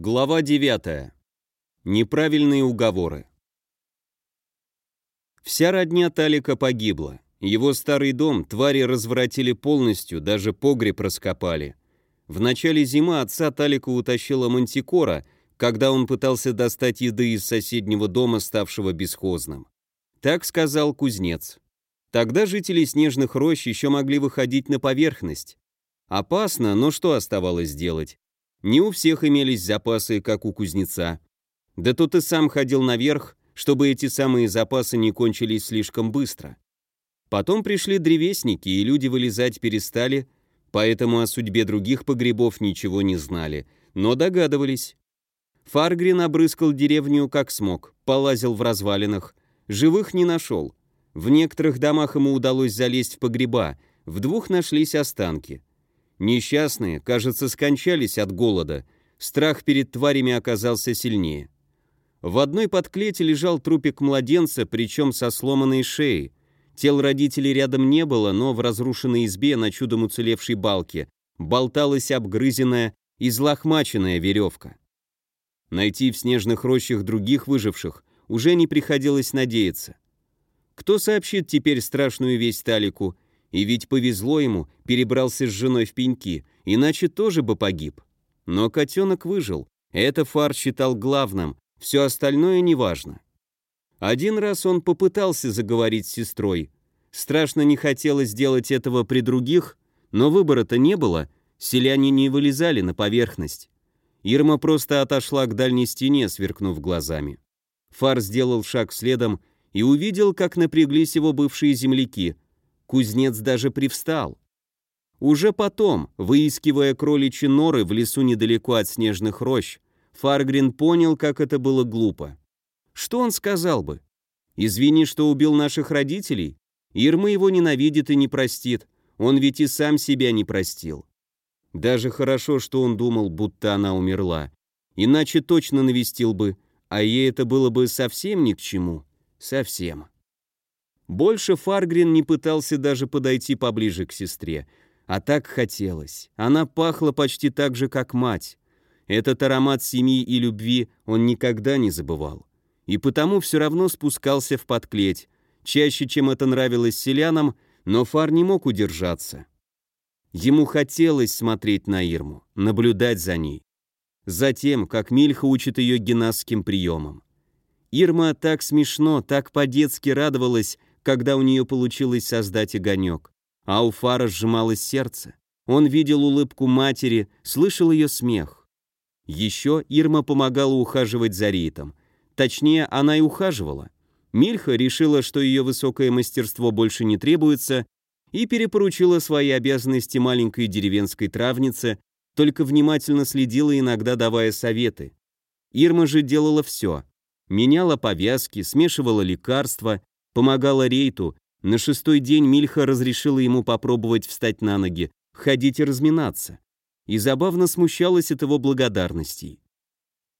Глава 9. Неправильные уговоры. Вся родня Талика погибла. Его старый дом твари разворотили полностью, даже погреб раскопали. В начале зимы отца Талика утащила мантикора, когда он пытался достать еды из соседнего дома, ставшего бесхозным. Так сказал кузнец. Тогда жители снежных рощ еще могли выходить на поверхность. Опасно, но что оставалось делать? Не у всех имелись запасы, как у кузнеца. Да тут и сам ходил наверх, чтобы эти самые запасы не кончились слишком быстро. Потом пришли древесники, и люди вылезать перестали, поэтому о судьбе других погребов ничего не знали, но догадывались. Фаргрин обрыскал деревню как смог, полазил в развалинах, живых не нашел. В некоторых домах ему удалось залезть в погреба, в двух нашлись останки. Несчастные, кажется, скончались от голода. Страх перед тварями оказался сильнее. В одной подклете лежал трупик младенца, причем со сломанной шеей. Тел родителей рядом не было, но в разрушенной избе на чудом уцелевшей балке болталась обгрызенная и злохмаченная веревка. Найти в снежных рощах других выживших уже не приходилось надеяться. Кто сообщит теперь страшную весть Талику – и ведь повезло ему, перебрался с женой в пеньки, иначе тоже бы погиб. Но котенок выжил. Это Фар считал главным, все остальное неважно. Один раз он попытался заговорить с сестрой. Страшно не хотелось сделать этого при других, но выбора-то не было, селяне не вылезали на поверхность. Ирма просто отошла к дальней стене, сверкнув глазами. Фар сделал шаг следом и увидел, как напряглись его бывшие земляки – Кузнец даже привстал. Уже потом, выискивая кроличьи норы в лесу недалеко от снежных рощ, Фаргрин понял, как это было глупо. Что он сказал бы? «Извини, что убил наших родителей? Ирма его ненавидит и не простит, он ведь и сам себя не простил». Даже хорошо, что он думал, будто она умерла. Иначе точно навестил бы, а ей это было бы совсем ни к чему. Совсем. Больше Фаргрин не пытался даже подойти поближе к сестре. А так хотелось. Она пахла почти так же, как мать. Этот аромат семьи и любви он никогда не забывал. И потому все равно спускался в подклеть. Чаще, чем это нравилось селянам, но Фар не мог удержаться. Ему хотелось смотреть на Ирму, наблюдать за ней. Затем, как Мильха учит ее гимнастским приемам. Ирма так смешно, так по-детски радовалась, когда у нее получилось создать огонек. А у Фара сжималось сердце. Он видел улыбку матери, слышал ее смех. Еще Ирма помогала ухаживать за Ритом. Точнее, она и ухаживала. Мильха решила, что ее высокое мастерство больше не требуется, и перепоручила свои обязанности маленькой деревенской травнице, только внимательно следила иногда давая советы. Ирма же делала все. Меняла повязки, смешивала лекарства, помогала Рейту, на шестой день Мильха разрешила ему попробовать встать на ноги, ходить и разминаться. И забавно смущалась от его благодарностей.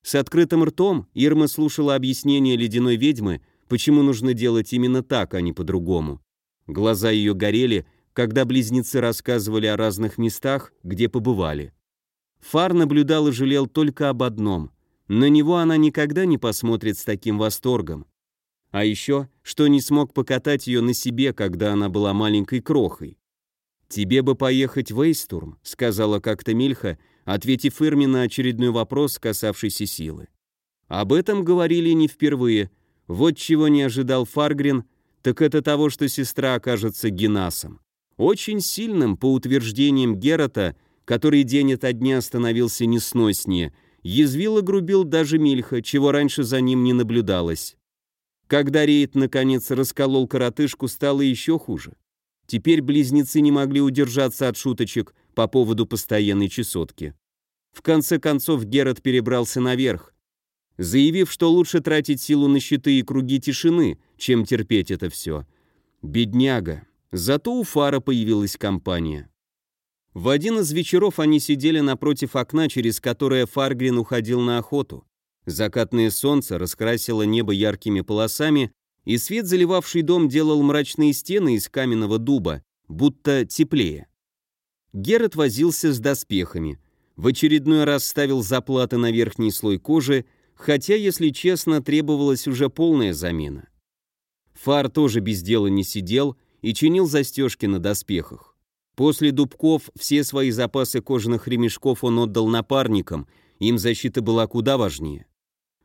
С открытым ртом Ирма слушала объяснение ледяной ведьмы, почему нужно делать именно так, а не по-другому. Глаза ее горели, когда близнецы рассказывали о разных местах, где побывали. Фар наблюдал и жалел только об одном. На него она никогда не посмотрит с таким восторгом. А еще, что не смог покатать ее на себе, когда она была маленькой крохой. «Тебе бы поехать в Эйстурм», — сказала как-то Мильха, ответив Ирме на очередной вопрос, касавшийся силы. Об этом говорили не впервые. Вот чего не ожидал Фаргрин, так это того, что сестра окажется Генасом. Очень сильным, по утверждениям Герата, который день ото дня становился несноснее, язвил и грубил даже Мильха, чего раньше за ним не наблюдалось. Когда Рейд наконец расколол коротышку, стало еще хуже. Теперь близнецы не могли удержаться от шуточек по поводу постоянной чесотки. В конце концов Герат перебрался наверх, заявив, что лучше тратить силу на щиты и круги тишины, чем терпеть это все. Бедняга. Зато у Фара появилась компания. В один из вечеров они сидели напротив окна, через которое Фаргрин уходил на охоту. Закатное солнце раскрасило небо яркими полосами, и свет, заливавший дом, делал мрачные стены из каменного дуба, будто теплее. Герат возился с доспехами. в очередной раз ставил заплаты на верхний слой кожи, хотя, если честно, требовалась уже полная замена. Фар тоже без дела не сидел и чинил застежки на доспехах. После дубков все свои запасы кожаных ремешков он отдал напарникам, им защита была куда важнее.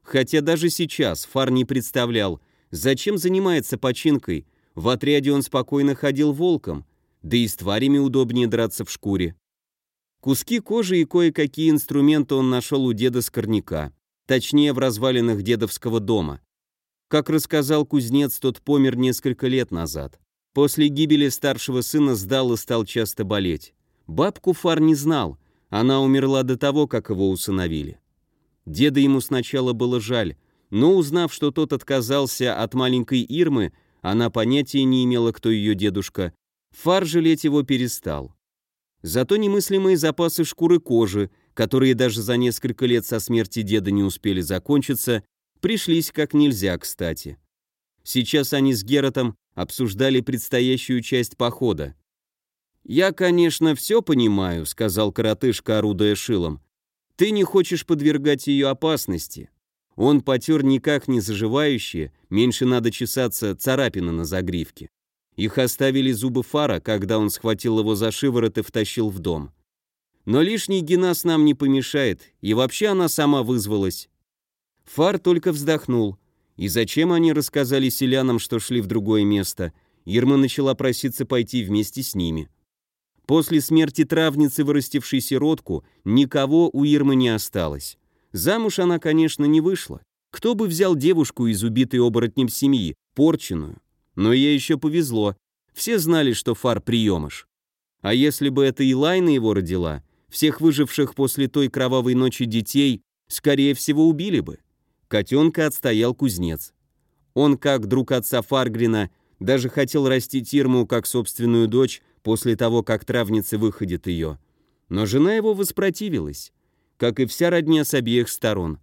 Хотя даже сейчас Фар не представлял, зачем занимается починкой, в отряде он спокойно ходил волком, да и с тварями удобнее драться в шкуре. Куски кожи и кое-какие инструменты он нашел у деда Скорняка, точнее в развалинах дедовского дома. Как рассказал кузнец, тот помер несколько лет назад. После гибели старшего сына сдал и стал часто болеть. Бабку Фар не знал, она умерла до того, как его усыновили. Деда ему сначала было жаль, но узнав, что тот отказался от маленькой Ирмы, она понятия не имела, кто ее дедушка, Фар жалеть его перестал. Зато немыслимые запасы шкуры кожи, которые даже за несколько лет со смерти деда не успели закончиться, пришлись как нельзя кстати. Сейчас они с Геротом обсуждали предстоящую часть похода. «Я, конечно, все понимаю», — сказал коротышка, орудуя шилом. «Ты не хочешь подвергать ее опасности. Он потер никак не заживающие, меньше надо чесаться, царапины на загривке. Их оставили зубы фара, когда он схватил его за шиворот и втащил в дом. Но лишний генас нам не помешает, и вообще она сама вызвалась. Фар только вздохнул. И зачем они рассказали селянам, что шли в другое место? Ирма начала проситься пойти вместе с ними. После смерти травницы, вырастившей сиротку, никого у Ирмы не осталось. Замуж она, конечно, не вышла. Кто бы взял девушку из убитой оборотнем семьи, порченную? Но ей еще повезло. Все знали, что Фар приемыш. А если бы это Илайна его родила, всех выживших после той кровавой ночи детей, скорее всего, убили бы. Котенка отстоял кузнец. Он, как друг отца Фаргрина, даже хотел растить Ирму как собственную дочь после того, как травница выходит ее. Но жена его воспротивилась, как и вся родня с обеих сторон.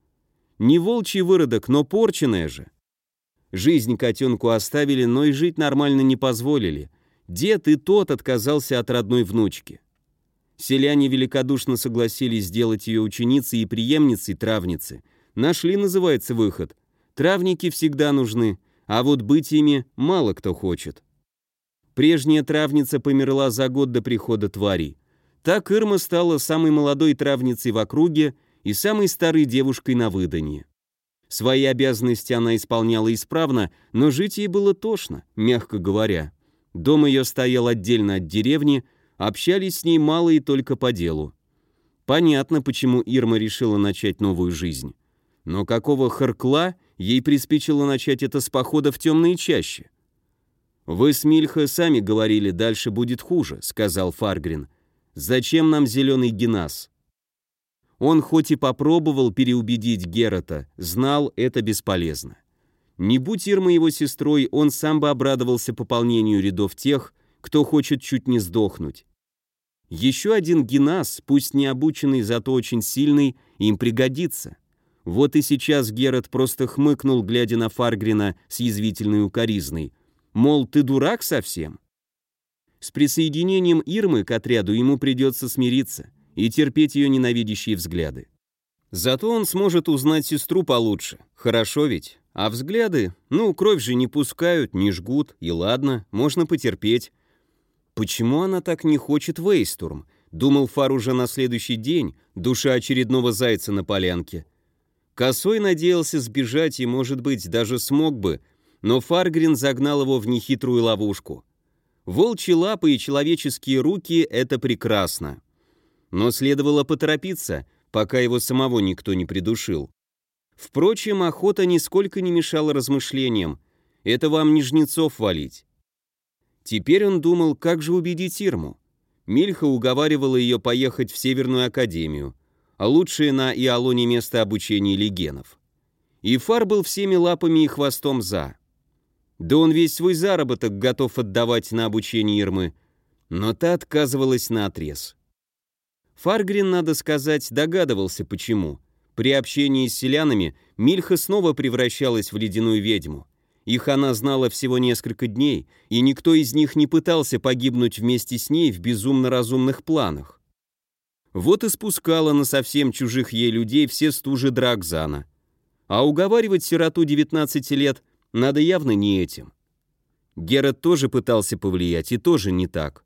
Не волчий выродок, но порченная же. Жизнь котенку оставили, но и жить нормально не позволили. Дед и тот отказался от родной внучки. Селяне великодушно согласились сделать ее ученицей и преемницей травницы – Нашли, называется, выход. Травники всегда нужны, а вот быть ими мало кто хочет. Прежняя травница померла за год до прихода тварей. Так Ирма стала самой молодой травницей в округе и самой старой девушкой на выданье. Свои обязанности она исполняла исправно, но жить ей было тошно, мягко говоря. Дом ее стоял отдельно от деревни, общались с ней мало и только по делу. Понятно, почему Ирма решила начать новую жизнь. Но какого харкла ей приспичило начать это с похода в темные чащи? «Вы с Мильха сами говорили, дальше будет хуже», — сказал Фаргрин. «Зачем нам зеленый генас?» Он хоть и попробовал переубедить Герата, знал, это бесполезно. Не будь Ирма его сестрой, он сам бы обрадовался пополнению рядов тех, кто хочет чуть не сдохнуть. Еще один генас, пусть не обученный, зато очень сильный, им пригодится. Вот и сейчас Герат просто хмыкнул, глядя на Фаргрина с язвительной укоризной. Мол, ты дурак совсем? С присоединением Ирмы к отряду ему придется смириться и терпеть ее ненавидящие взгляды. Зато он сможет узнать сестру получше. Хорошо ведь? А взгляды? Ну, кровь же не пускают, не жгут, и ладно, можно потерпеть. Почему она так не хочет Вейстурм? Думал Фар уже на следующий день, душа очередного зайца на полянке. Косой надеялся сбежать и, может быть, даже смог бы, но Фаргрин загнал его в нехитрую ловушку. Волчьи лапы и человеческие руки — это прекрасно. Но следовало поторопиться, пока его самого никто не придушил. Впрочем, охота нисколько не мешала размышлениям. Это вам не жнецов валить. Теперь он думал, как же убедить Ирму. Мильха уговаривала ее поехать в Северную Академию а лучшее на Иолоне место обучения легенов. И Фар был всеми лапами и хвостом за. Да он весь свой заработок готов отдавать на обучение Ирмы, но та отказывалась на отрез. Фаргрин, надо сказать, догадывался почему. При общении с селянами Мильха снова превращалась в ледяную ведьму. Их она знала всего несколько дней, и никто из них не пытался погибнуть вместе с ней в безумно разумных планах. Вот и спускала на совсем чужих ей людей все стужи Дракзана. А уговаривать сироту 19 лет надо явно не этим. Герат тоже пытался повлиять, и тоже не так.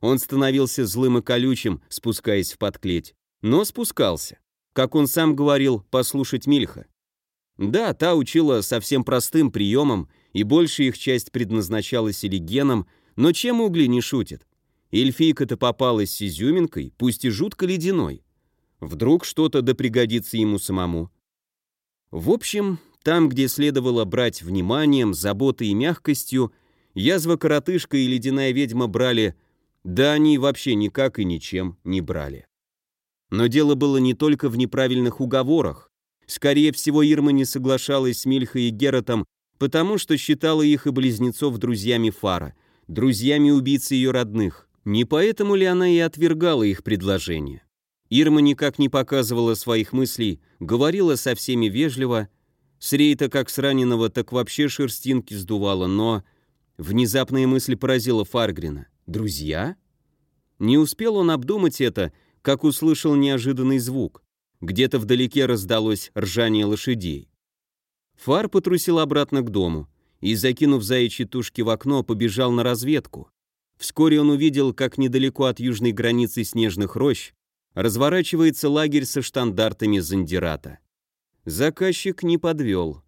Он становился злым и колючим, спускаясь в подклеть, но спускался. Как он сам говорил, послушать Мильха. Да, та учила совсем простым приемам, и большая их часть предназначалась Элигенам, но чем угли не шутит? Эльфийка-то попалась с изюминкой, пусть и жутко ледяной. Вдруг что-то да пригодится ему самому. В общем, там, где следовало брать вниманием, заботой и мягкостью, язва-коротышка и ледяная ведьма брали, да они вообще никак и ничем не брали. Но дело было не только в неправильных уговорах. Скорее всего, Ирма не соглашалась с Мильхой и Геротом, потому что считала их и близнецов друзьями Фара, друзьями убийцы ее родных. Не поэтому ли она и отвергала их предложение? Ирма никак не показывала своих мыслей, говорила со всеми вежливо, с Рейта как с раненого, так вообще шерстинки сдувала, но... Внезапная мысль поразила Фаргрина. «Друзья?» Не успел он обдумать это, как услышал неожиданный звук. Где-то вдалеке раздалось ржание лошадей. Фар потрусил обратно к дому и, закинув заячьи тушки в окно, побежал на разведку. Вскоре он увидел, как недалеко от южной границы снежных рощ разворачивается лагерь со штандартами Зандирата. Заказчик не подвел.